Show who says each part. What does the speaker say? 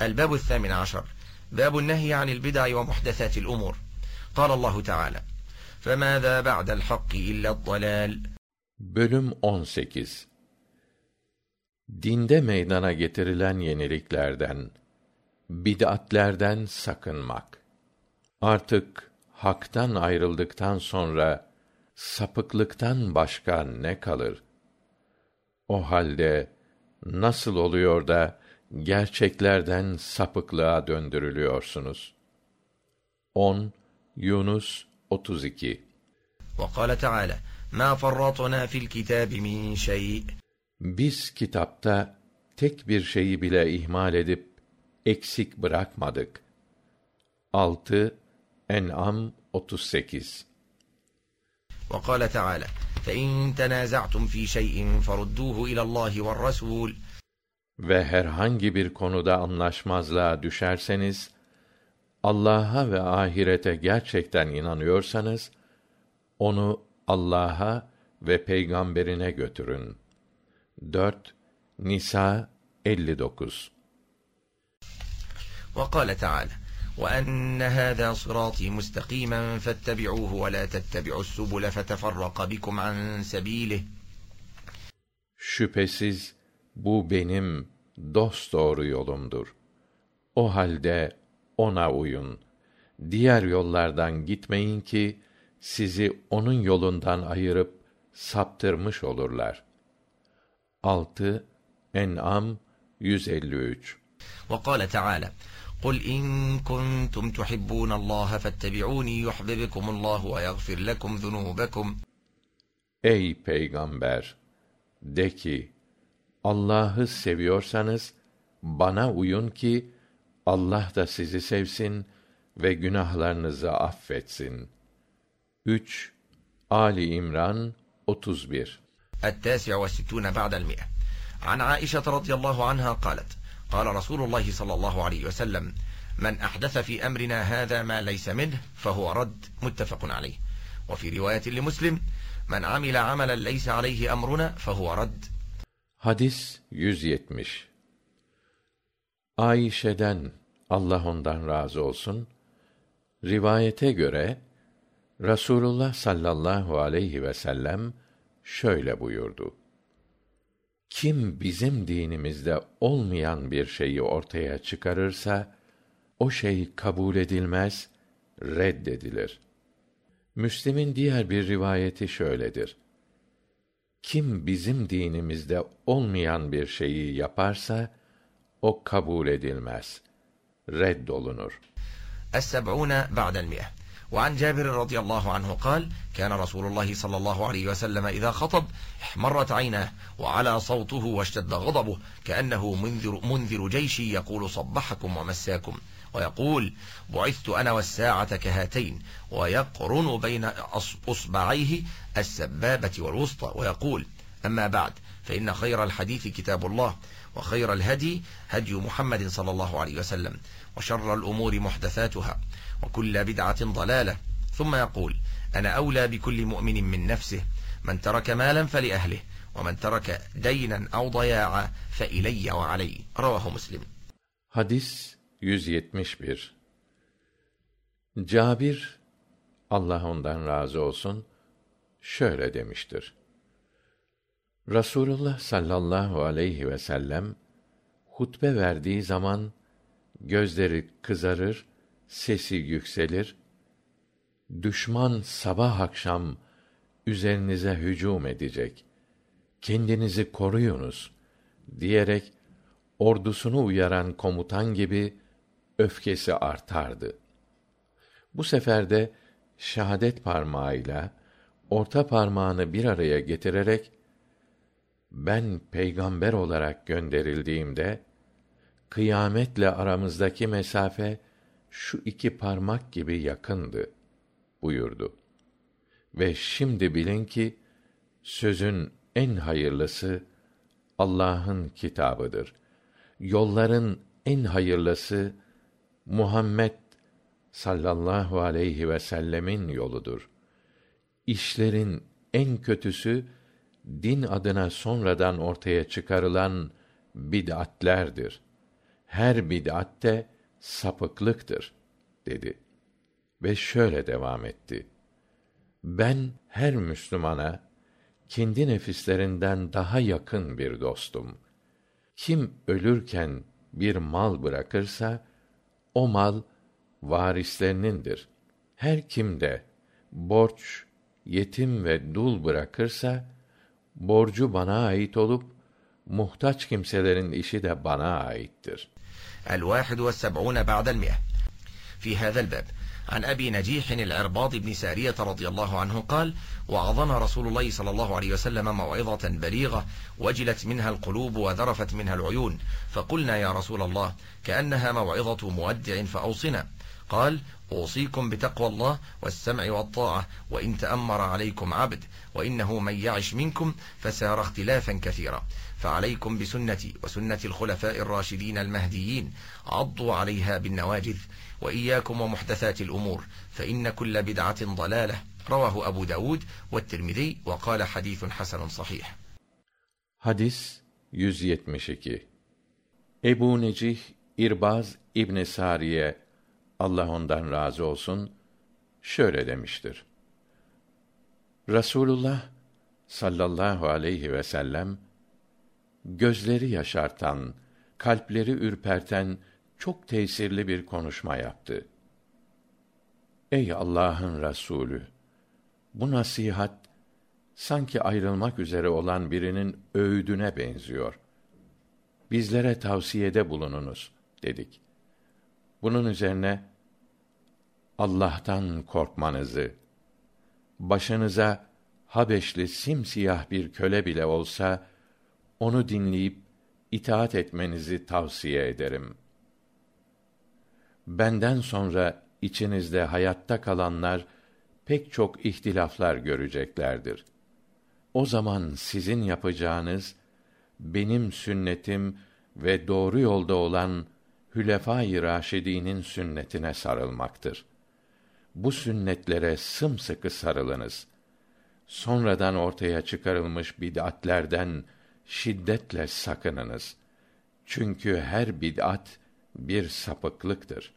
Speaker 1: الباب الثامن عشر باب النهي عن البدع ومحدثات الأمور قال الله تعالى فماذا بعد الحق إلا الضلال
Speaker 2: Bölüm 18 Dinde meydana getirilen yeniliklerden, bid'atlerden sakınmak. Artık haktan ayrıldıktan sonra sapıklıktan başka ne kalır? O halde nasıl oluyor da gerçeklerden sapıklığa döndürülüyorsunuz? 10 Yunus 32
Speaker 1: وقال تعالى ما فرطنا في الكتاب من شيء
Speaker 2: Biz kitapta tek bir şeyi bile ihmal edip eksik bırakmadık. 6 En'am 38
Speaker 1: وقال تعالى فإن تنازعتم في شيء فردوه إلى الله والرسول
Speaker 2: Ve herhangi bir konuda anlaşmazlığa düşerseniz, Allah'a ve ahirete gerçekten inanıyorsanız, onu Allah'a ve peygamberine götürün. 4 Nisa 59
Speaker 1: وقال تعالى وأن هذا صراطي مستقيما فاتبعوه ولا تتبعوا السبل فتفرق بكم عن سبيله
Speaker 2: Şüphesiz bu benim dosdoğru yolumdur. O halde ona uyun. Diğer yollardan gitmeyin ki sizi onun yolundan ayırıp saptırmış olurlar. 6 En'am 153
Speaker 1: وقال تعالى قل إن كنتم تحبون الله فاتبعوني يحببكم الله ويغفر لكم ذنوبكم
Speaker 2: Ey peygamber de ki Allah'ı seviyorsanız bana uyun ki Allah da sizi sevsin ve günahlarınızı affetsin. 3 Ali İmran 31
Speaker 1: التاسع والستون بعد المئة عن عائشة رضي الله عنها قالت قال رسول الله صلى الله عليه وسلم من أحدث في أمرنا هذا ما ليس منه فهو رد متفق عليه وفي رواية لمسلم من عمل عملا ليس عليه أمرنا فهو رد
Speaker 2: Hadis 170 Ayşe'den Allah ondan razı olsun rivayete göre Rasulullah sallallahu aleyhi ve sellem şöyle buyurdu. Kim bizim dinimizde olmayan bir şeyi ortaya çıkarırsa o şey kabul edilmez, reddedilir. Müslim'in diğer bir rivayeti şöyledir Kim bizim dinimizde olmayan bir şeyi yaparsa o kabul edilmez, reddolunur.
Speaker 1: السبعون بعد المئة وعن جابر رضي الله عنه قال كان رسول الله صلى الله عليه وسلم إذا خطب احمرت عيناه وعلى صوته واشتد غضبه كأنه منذر, منذر جيش يقول صبحكم ومساكم ويقول بعثت أنا والساعة كهاتين ويقرن بين أصبعيه السبابة والوسطى ويقول أما بعد فإن خير الحديث كتاب الله وخير الهدي هدي محمد صلى الله عليه وسلم وشر الأمور محدثاتها وكل بدعة ضلالة ثم يقول أنا أولى بكل مؤمن من نفسه من ترك مالا فلأهله ومن ترك دينا أو ضياعا فإلي وعلي رواه مسلم
Speaker 2: Hadis 171 Cabir Allah ondan razı olsun şöyle demiştir. Rasulullah sallallahu aleyhi ve sellem hutbe verdiği zaman gözleri kızarır, sesi yükselir. Düşman sabah akşam üzerinize hücum edecek. Kendinizi koruyunuz diyerek ordusunu uyaran komutan gibi öfkesi artardı. Bu sefer de şahadet parmağıyla orta parmağını bir araya getirerek ben peygamber olarak gönderildiğimde kıyametle aramızdaki mesafe şu iki parmak gibi yakındı buyurdu. Ve şimdi bilin ki sözün en hayırlısı Allah'ın kitabıdır. Yolların en hayırlısı Muhammed sallallahu aleyhi ve sellemin yoludur. İşlerin en kötüsü din adına sonradan ortaya çıkarılan bid'atlerdir. her bid'at de sapıklıktır dedi ve şöyle devam etti ben her müslümana kendi nefislerinden daha yakın bir dostum kim ölürken bir mal bırakırsa o mal varislerinindir her kim de borç yetim ve dul bırakırsa borcu bana ait olup muhtaç kimselerin işi de bana aittir
Speaker 1: الواحد والسبعون بعد المئة في هذا الباب عن أبي نجيح العرباض بن سارية رضي الله عنه قال وعظنا رسول الله صلى الله عليه وسلم موعظة بليغة وجلت منها القلوب وذرفت منها العيون فقلنا يا رسول الله كأنها موعظة مودع فأوصنا قال أوصيكم بتقوى الله والسمع والطاعة وإن تأمر عليكم عبد وإنه من يعش منكم فسار اختلافا كثيرا فعليكم بسنتي وسنة الخلفاء الراشدين المهديين عضوا عليها بالنواجذ وإياكم ومحدثات الأمور فإن كل بدعة ضلالة رواه أبو داود والترمذي وقال حديث حسن صحيح
Speaker 2: Hadis 172 Ebu Necih İrbaz İbn Sariye Allah ondan razı olsun şöyle demiştir. Rasulullah sallallahu aleyhi ve sellem gözleri yaşartan, kalpleri ürperten çok tesirli bir konuşma yaptı. Ey Allah'ın Resulü, bu nasihat sanki ayrılmak üzere olan birinin öğüdüne benziyor. Bizlere tavsiyede bulununuz dedik. Bunun üzerine Allah'tan korkmanızı, başınıza Habeşli simsiyah bir köle bile olsa onu dinleyip itaat etmenizi tavsiye ederim. Benden sonra içinizde hayatta kalanlar pek çok ihtilaflar göreceklerdir. O zaman sizin yapacağınız benim sünnetim ve doğru yolda olan Hülefâ-i Raşidî'nin sünnetine sarılmaktır. Bu sünnetlere sımsıkı sarılınız. Sonradan ortaya çıkarılmış bid'atlerden şiddetle sakınınız. Çünkü her bid'at bir sapıklıktır.